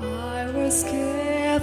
i was scared